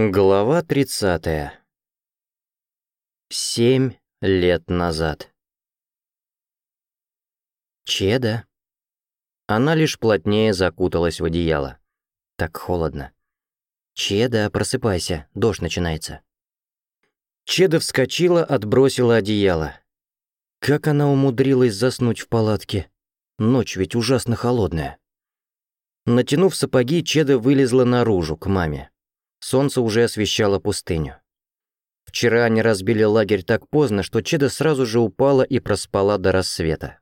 Глава 30. Семь лет назад. Чеда. Она лишь плотнее закуталась в одеяло. Так холодно. Чеда, просыпайся, дождь начинается. Чеда вскочила, отбросила одеяло. Как она умудрилась заснуть в палатке? Ночь ведь ужасно холодная. Натянув сапоги, Чеда вылезла наружу, к маме. Солнце уже освещало пустыню. Вчера они разбили лагерь так поздно, что Чеда сразу же упала и проспала до рассвета.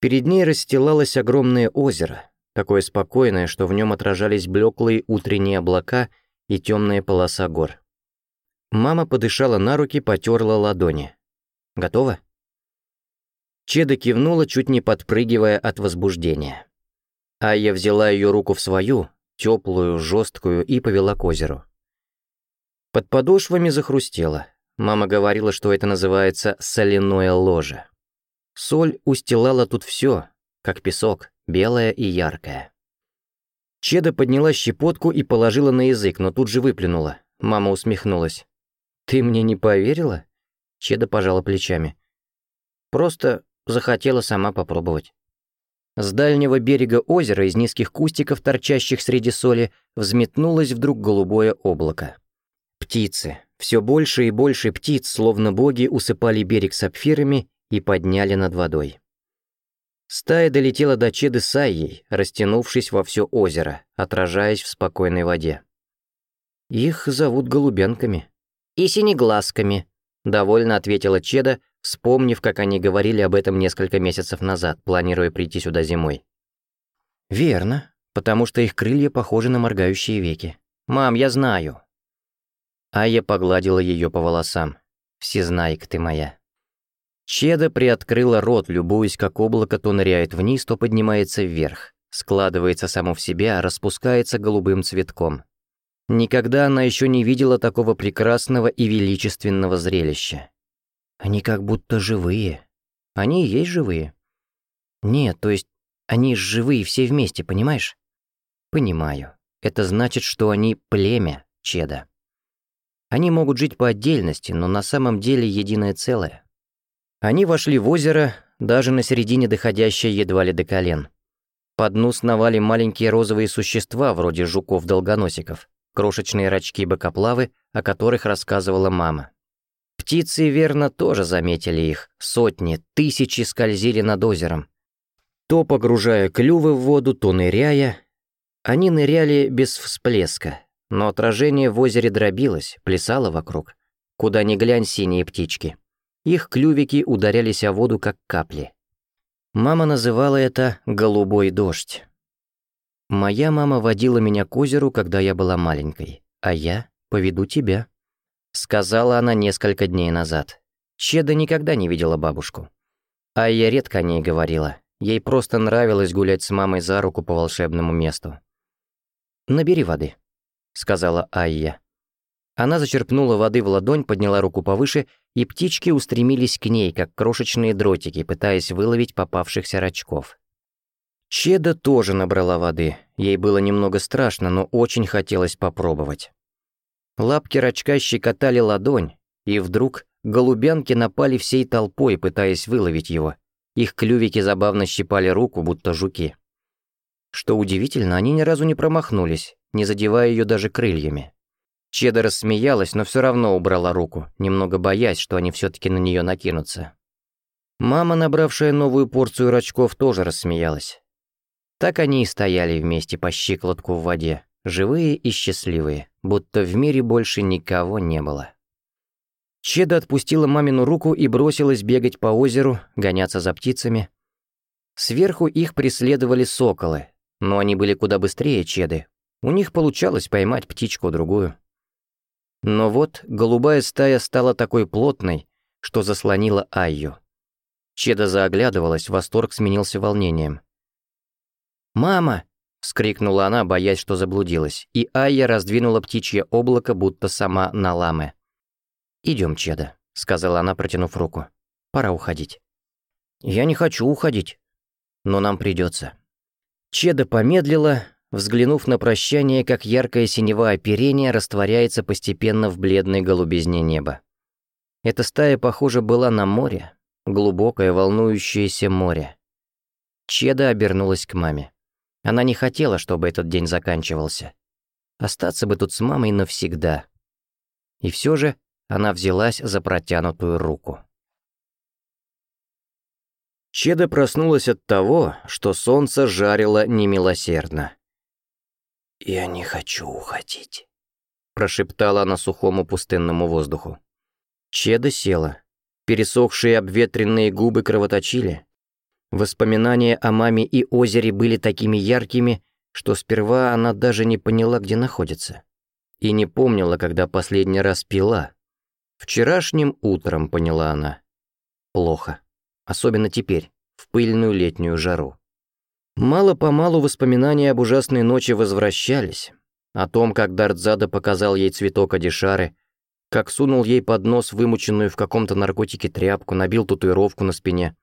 Перед ней расстилалось огромное озеро, такое спокойное, что в нем отражались блеклые утренние облака и темная полоса гор. Мама подышала на руки, потерла ладони. «Готово?» Чеда кивнула, чуть не подпрыгивая от возбуждения. А я взяла ее руку в свою, теплую, жесткую, и повела к озеру. Под подошвами захрустело. Мама говорила, что это называется соляное ложе. Соль устилала тут все, как песок, белая и яркая. Чеда подняла щепотку и положила на язык, но тут же выплюнула. Мама усмехнулась. «Ты мне не поверила?» Чеда пожала плечами. «Просто захотела сама попробовать». С дальнего берега озера, из низких кустиков, торчащих среди соли, взметнулось вдруг голубое облако. Птицы. Все больше и больше птиц, словно боги, усыпали берег сапфирами и подняли над водой. Стая долетела до Чеды Сайей, растянувшись во все озеро, отражаясь в спокойной воде. Их зовут голубенками. «И синеглазками», — довольно ответила Чеда, вспомнив, как они говорили об этом несколько месяцев назад, планируя прийти сюда зимой. «Верно, потому что их крылья похожи на моргающие веки. Мам, я знаю!» А погладила ее по волосам. «Всезнайка ты моя!» Чеда приоткрыла рот, любуясь, как облако то ныряет вниз, то поднимается вверх, складывается само в себя, а распускается голубым цветком. Никогда она еще не видела такого прекрасного и величественного зрелища. Они как будто живые. Они и есть живые. Нет, то есть они живые все вместе, понимаешь? Понимаю. Это значит, что они племя Чеда. Они могут жить по отдельности, но на самом деле единое целое. Они вошли в озеро, даже на середине доходящее едва ли до колен. По дну сновали маленькие розовые существа, вроде жуков-долгоносиков, крошечные рачки-бокоплавы, о которых рассказывала мама. Птицы, верно, тоже заметили их. Сотни, тысячи скользили над озером. То погружая клювы в воду, то ныряя. Они ныряли без всплеска, но отражение в озере дробилось, плясало вокруг. Куда ни глянь синие птички. Их клювики ударялись о воду, как капли. Мама называла это «голубой дождь». Моя мама водила меня к озеру, когда я была маленькой, а я поведу тебя сказала она несколько дней назад. Чеда никогда не видела бабушку. А я редко о ней говорила. Ей просто нравилось гулять с мамой за руку по волшебному месту. «Набери воды», — сказала Айя. Она зачерпнула воды в ладонь, подняла руку повыше, и птички устремились к ней, как крошечные дротики, пытаясь выловить попавшихся рачков. Чеда тоже набрала воды. Ей было немного страшно, но очень хотелось попробовать. Лапки рачка щекотали ладонь, и вдруг голубянки напали всей толпой, пытаясь выловить его. Их клювики забавно щипали руку, будто жуки. Что удивительно, они ни разу не промахнулись, не задевая ее даже крыльями. Чеда рассмеялась, но все равно убрала руку, немного боясь, что они все-таки на нее накинутся. Мама, набравшая новую порцию рачков, тоже рассмеялась. Так они и стояли вместе по щиколотку в воде, живые и счастливые будто в мире больше никого не было. Чеда отпустила мамину руку и бросилась бегать по озеру, гоняться за птицами. Сверху их преследовали соколы, но они были куда быстрее Чеды. У них получалось поймать птичку-другую. Но вот голубая стая стала такой плотной, что заслонила Айю. Чеда заоглядывалась, восторг сменился волнением. «Мама, вскрикнула она, боясь, что заблудилась, и Айя раздвинула птичье облако, будто сама на ламе. «Идём, Чеда», — сказала она, протянув руку. «Пора уходить». «Я не хочу уходить, но нам придётся». Чеда помедлила, взглянув на прощание, как яркое синева оперение растворяется постепенно в бледной голубизне неба. Эта стая, похоже, была на море, глубокое волнующееся море. Чеда обернулась к маме. Она не хотела, чтобы этот день заканчивался. Остаться бы тут с мамой навсегда. И все же она взялась за протянутую руку. Чеда проснулась от того, что солнце жарило немилосердно. «Я не хочу уходить», — прошептала она сухому пустынному воздуху. Чеда села. Пересохшие обветренные губы кровоточили, Воспоминания о маме и озере были такими яркими, что сперва она даже не поняла, где находится. И не помнила, когда последний раз пила. Вчерашним утром поняла она. Плохо. Особенно теперь, в пыльную летнюю жару. Мало-помалу воспоминания об ужасной ночи возвращались. О том, как Дартзада показал ей цветок Адишары, как сунул ей под нос вымученную в каком-то наркотике тряпку, набил татуировку на спине —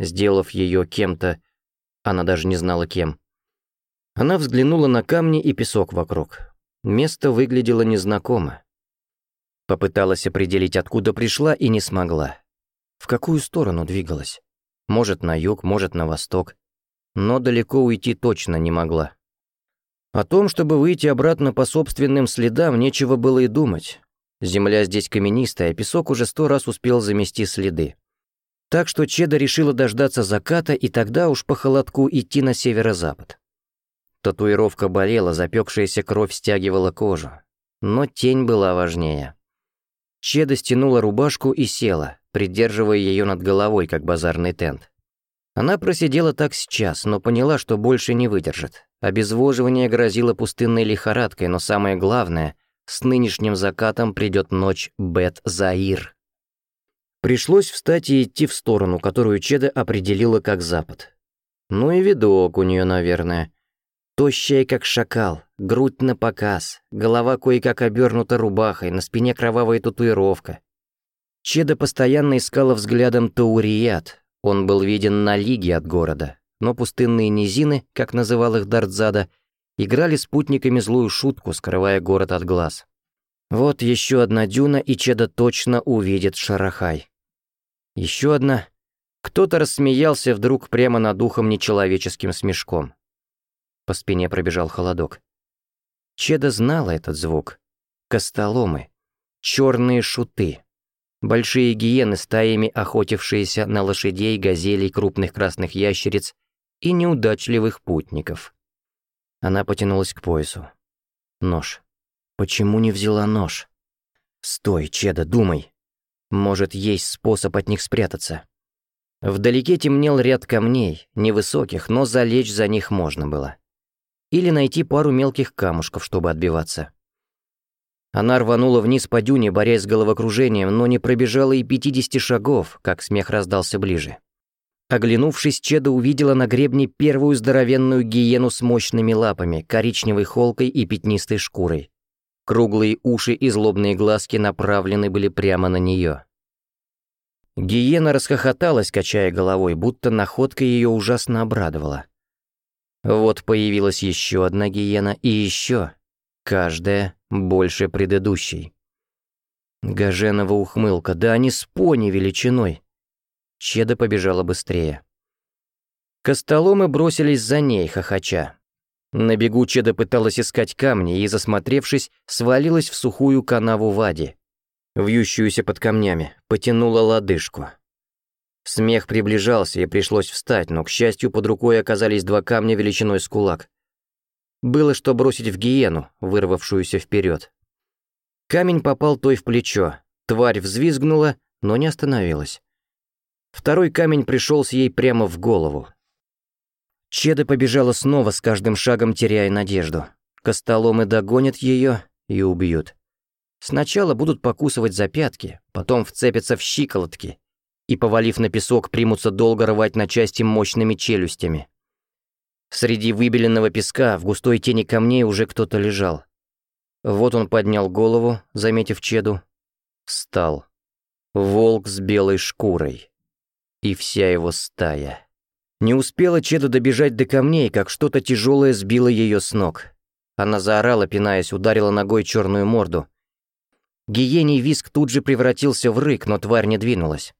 сделав ее кем-то, она даже не знала кем. Она взглянула на камни и песок вокруг. Место выглядело незнакомо. Попыталась определить, откуда пришла, и не смогла. В какую сторону двигалась? Может, на юг, может, на восток. Но далеко уйти точно не могла. О том, чтобы выйти обратно по собственным следам, нечего было и думать. Земля здесь каменистая, а песок уже сто раз успел замести следы. Так что Чеда решила дождаться заката и тогда уж по холодку идти на северо-запад. Татуировка болела, запекшаяся кровь стягивала кожу. Но тень была важнее. Чеда стянула рубашку и села, придерживая ее над головой, как базарный тент. Она просидела так сейчас, но поняла, что больше не выдержит. Обезвоживание грозило пустынной лихорадкой, но самое главное, с нынешним закатом придет ночь Бет-Заир. Пришлось встать и идти в сторону, которую Чеда определила как запад. Ну и видок у нее, наверное. Тощая, как шакал, грудь на показ, голова кое-как обернута рубахой, на спине кровавая татуировка. Чеда постоянно искала взглядом Таурият. Он был виден на лиге от города, но пустынные низины, как называл их Дартзада, играли спутниками злую шутку, скрывая город от глаз. Вот еще одна дюна, и Чеда точно увидит Шарахай. Еще одна. Кто-то рассмеялся вдруг прямо над ухом нечеловеческим смешком. По спине пробежал холодок. Чеда знала этот звук. Костоломы. Черные шуты. Большие гиены стаями, охотившиеся на лошадей, газелей, крупных красных ящериц и неудачливых путников. Она потянулась к поясу. Нож. Почему не взяла нож? «Стой, Чеда, думай!» Может, есть способ от них спрятаться. Вдалеке темнел ряд камней, невысоких, но залечь за них можно было. Или найти пару мелких камушков, чтобы отбиваться. Она рванула вниз по дюне, борясь с головокружением, но не пробежала и 50 шагов, как смех раздался ближе. Оглянувшись, Чеда увидела на гребне первую здоровенную гиену с мощными лапами, коричневой холкой и пятнистой шкурой, Круглые уши и злобные глазки направлены были прямо на нее. Гиена расхохоталась, качая головой, будто находка ее ужасно обрадовала. Вот появилась еще одна гиена и еще, каждая больше предыдущей. Гаженова ухмылка, да они с пони величиной. Чеда побежала быстрее. Костоломы бросились за ней, хохоча. На бегу Чеда пыталась искать камни и, засмотревшись, свалилась в сухую канаву Вади, вьющуюся под камнями, потянула лодыжку. Смех приближался, и пришлось встать, но, к счастью, под рукой оказались два камня величиной с кулак. Было что бросить в гиену, вырвавшуюся вперед. Камень попал той в плечо, тварь взвизгнула, но не остановилась. Второй камень пришелся ей прямо в голову, Чеда побежала снова, с каждым шагом теряя надежду. Костоломы догонят ее и убьют. Сначала будут покусывать за пятки, потом вцепятся в щиколотки и, повалив на песок, примутся долго рвать на части мощными челюстями. Среди выбеленного песка в густой тени камней уже кто-то лежал. Вот он поднял голову, заметив Чеду. Встал. Волк с белой шкурой. И вся его стая. Не успела Чеда добежать до камней, как что-то тяжелое сбило ее с ног. Она заорала, пинаясь, ударила ногой черную морду. Гиений виск тут же превратился в рык, но тварь не двинулась.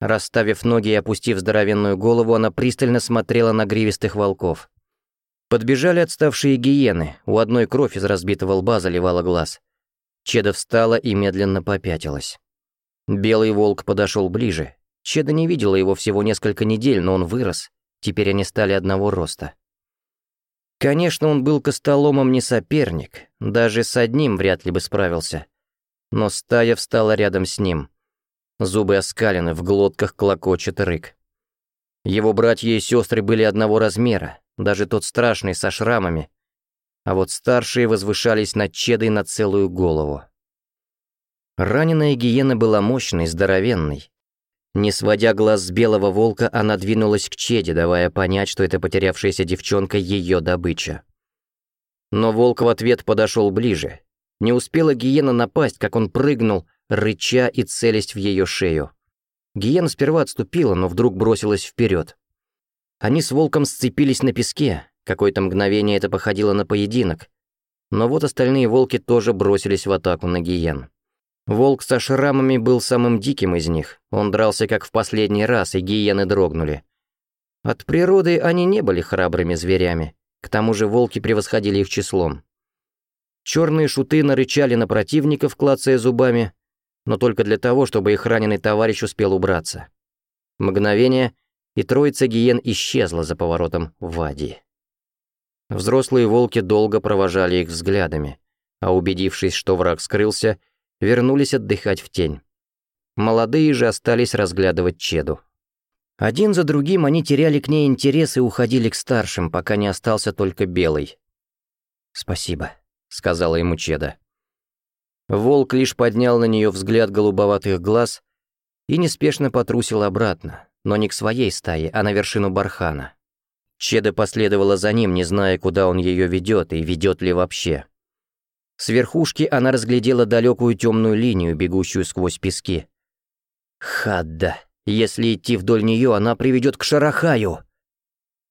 Расставив ноги и опустив здоровенную голову, она пристально смотрела на гривистых волков. Подбежали отставшие гиены, у одной кровь из разбитого лба заливала глаз. Чеда встала и медленно попятилась. Белый волк подошел ближе. Чеда не видела его всего несколько недель, но он вырос. Теперь они стали одного роста. Конечно, он был костоломом не соперник, даже с одним вряд ли бы справился. Но стая встала рядом с ним. Зубы оскалены, в глотках клокочет рык. Его братья и сестры были одного размера, даже тот страшный, со шрамами. А вот старшие возвышались над чедой на целую голову. Раненая гиена была мощной, здоровенной, не сводя глаз с белого волка, она двинулась к Чеде, давая понять, что эта потерявшаяся девчонка — ее добыча. Но волк в ответ подошел ближе. Не успела гиена напасть, как он прыгнул, рыча и целясь в ее шею. Гиена сперва отступила, но вдруг бросилась вперед. Они с волком сцепились на песке. Какое-то мгновение это походило на поединок. Но вот остальные волки тоже бросились в атаку на гиен. Волк со шрамами был самым диким из них. Он дрался как в последний раз, и гиены дрогнули. От природы они не были храбрыми зверями. К тому же волки превосходили их числом. Черные шуты нарычали на противников, клацая зубами, но только для того, чтобы их раненый товарищ успел убраться. Мгновение, и троица гиен исчезла за поворотом Вади. Взрослые волки долго провожали их взглядами, а убедившись, что враг скрылся, вернулись отдыхать в тень. Молодые же остались разглядывать Чеду. Один за другим они теряли к ней интерес и уходили к старшим, пока не остался только Белый. «Спасибо», — сказала ему Чеда. Волк лишь поднял на нее взгляд голубоватых глаз и неспешно потрусил обратно, но не к своей стае, а на вершину бархана. Чеда последовала за ним, не зная, куда он ее ведет и ведет ли вообще. С верхушки она разглядела далекую темную линию, бегущую сквозь пески. Хадда. Если идти вдоль нее, она приведет к Шарахаю.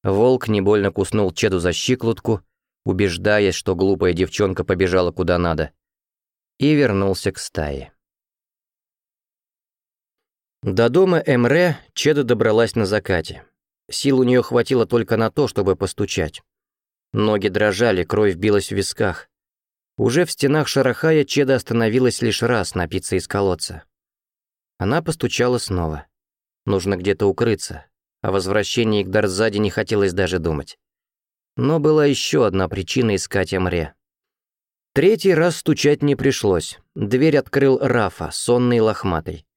Волк небольно куснул Чеду за щиколотку, убеждаясь, что глупая девчонка побежала куда надо, и вернулся к стае. До дома Эмре Чеда добралась на закате. Сил у нее хватило только на то, чтобы постучать. Ноги дрожали, кровь билась в висках. Уже в стенах Шарахая Чеда остановилась лишь раз напиться из колодца. Она постучала снова. Нужно где-то укрыться. О возвращении к Дарзаде не хотелось даже думать. Но была еще одна причина искать Эмре. Третий раз стучать не пришлось. Дверь открыл Рафа, сонный и лохматый.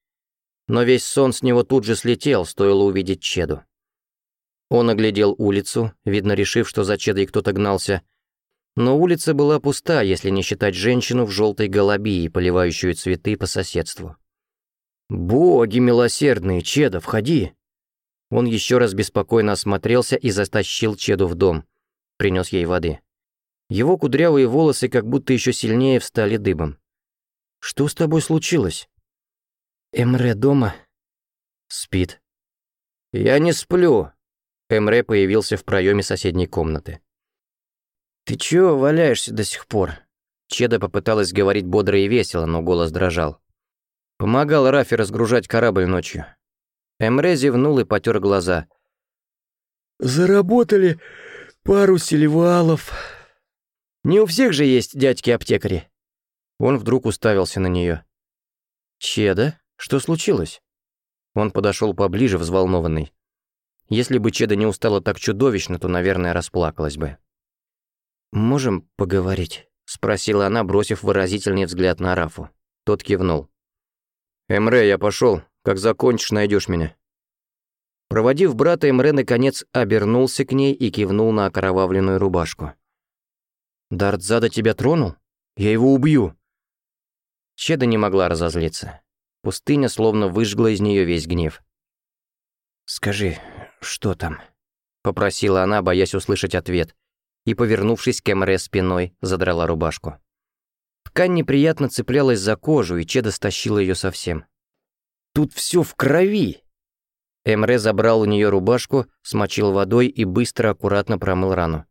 Но весь сон с него тут же слетел, стоило увидеть Чеду. Он оглядел улицу, видно, решив, что за Чедой кто-то гнался, — но улица была пуста, если не считать женщину в желтой голубии, поливающую цветы по соседству. «Боги милосердные, Чеда, входи!» Он еще раз беспокойно осмотрелся и затащил Чеду в дом. Принес ей воды. Его кудрявые волосы как будто еще сильнее встали дыбом. «Что с тобой случилось?» «Эмре дома?» «Спит». «Я не сплю». Эмре появился в проеме соседней комнаты. «Ты чё валяешься до сих пор?» Чеда попыталась говорить бодро и весело, но голос дрожал. Помогал Рафи разгружать корабль ночью. Эмре зевнул и потер глаза. «Заработали пару селевалов». «Не у всех же есть дядьки-аптекари». Он вдруг уставился на нее. «Чеда, что случилось?» Он подошел поближе, взволнованный. Если бы Чеда не устала так чудовищно, то, наверное, расплакалась бы. «Можем поговорить?» — спросила она, бросив выразительный взгляд на Рафу. Тот кивнул. «Эмре, я пошел. Как закончишь, найдешь меня». Проводив брата, Эмре наконец обернулся к ней и кивнул на окровавленную рубашку. «Дартзада тебя тронул? Я его убью!» Чеда не могла разозлиться. Пустыня словно выжгла из нее весь гнев. «Скажи, что там?» — попросила она, боясь услышать ответ и, повернувшись к Эмре спиной, задрала рубашку. Ткань неприятно цеплялась за кожу, и Чеда стащила ее совсем. «Тут все в крови!» Эмре забрал у нее рубашку, смочил водой и быстро, аккуратно промыл рану.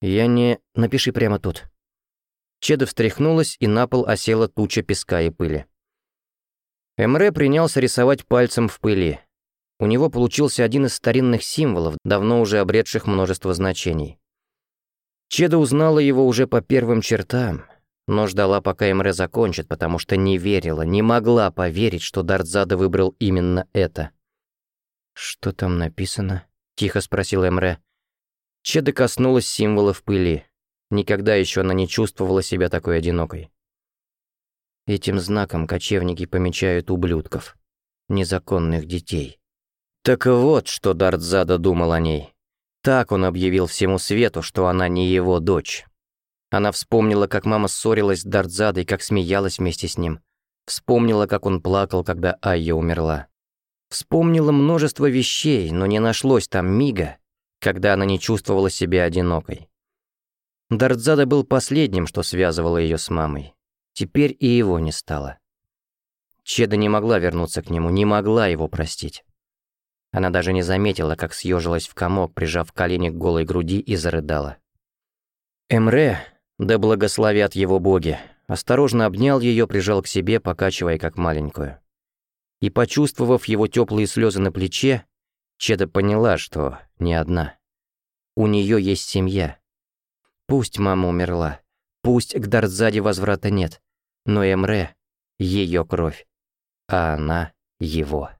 «Я не... Напиши прямо тут». Чеда встряхнулась, и на пол осела туча песка и пыли. Эмре принялся рисовать пальцем в пыли. У него получился один из старинных символов, давно уже обретших множество значений. Чеда узнала его уже по первым чертам, но ждала, пока Эмре закончит, потому что не верила, не могла поверить, что Дартзада выбрал именно это. «Что там написано?» — тихо спросил Эмре. Чеда коснулась символа в пыли. Никогда еще она не чувствовала себя такой одинокой. Этим знаком кочевники помечают ублюдков, незаконных детей. Так вот, что Дартзада думал о ней. Так он объявил всему свету, что она не его дочь. Она вспомнила, как мама ссорилась с Дартзадой, как смеялась вместе с ним. Вспомнила, как он плакал, когда Айя умерла. Вспомнила множество вещей, но не нашлось там мига, когда она не чувствовала себя одинокой. Дартзада был последним, что связывало ее с мамой. Теперь и его не стало. Чеда не могла вернуться к нему, не могла его простить. Она даже не заметила, как съежилась в комок, прижав колени к голой груди и зарыдала. Эмре, да благословят его боги, осторожно обнял ее, прижал к себе, покачивая как маленькую. И почувствовав его теплые слезы на плече, Чеда поняла, что не одна. У нее есть семья. Пусть мама умерла, пусть к Дарзаде возврата нет, но Эмре — ее кровь, а она — его.